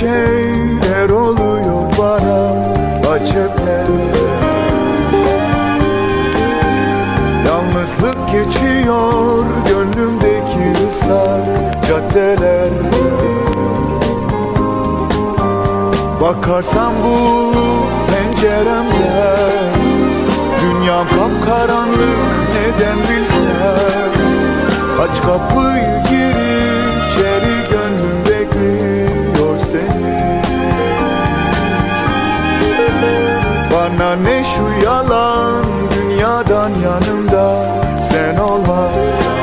şeyler oluyor bana acepler Yalnızlık geçiyor gönlümdeki ıslak caddeler Bakarsam bu penceremden Dünya kapkaranlık neden bilsem? Aç kapıyı Bana ne şu yalan dünyadan yanımda sen olmazsan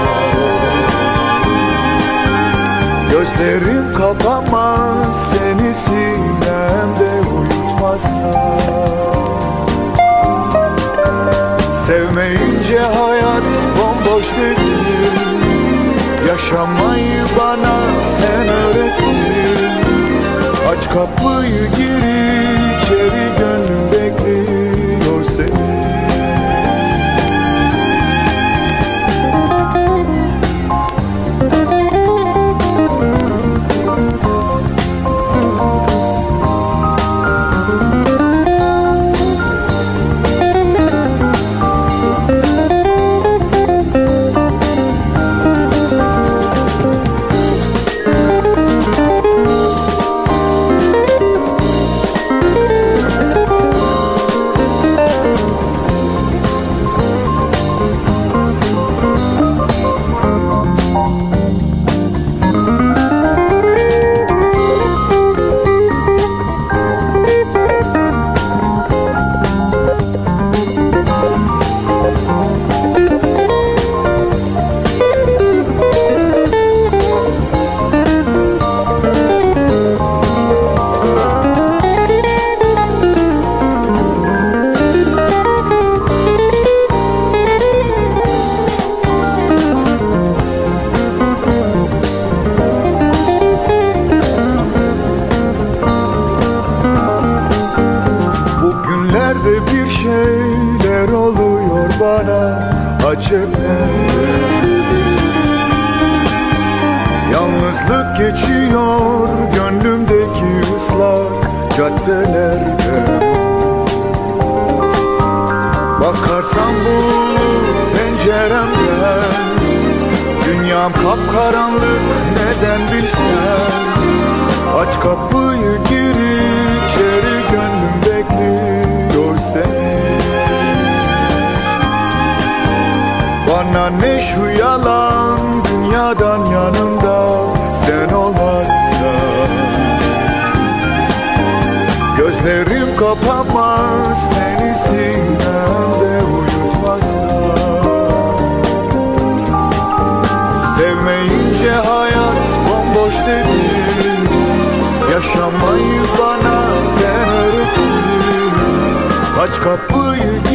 Gözlerim kapanmaz seni sinemde uyutmazsam Sevmeyince hayat bomboş dedim Yaşamayı bana sen öğrettin Aç kapıyı gir bana acele Yalnızlık geçiyor gönlümdeki ıslak caddelerde. Bakarsan bu penceremden Dünyam kapkaranlık neden bilsen Ne şu yalan dünyadan yanımda. Sen olmazsan Gözlerim kapanmaz seni sinemde uyutmazsan Sevmeyince hayat bomboş dedin Yaşamayı bana sen öğrettin. Aç kapıyı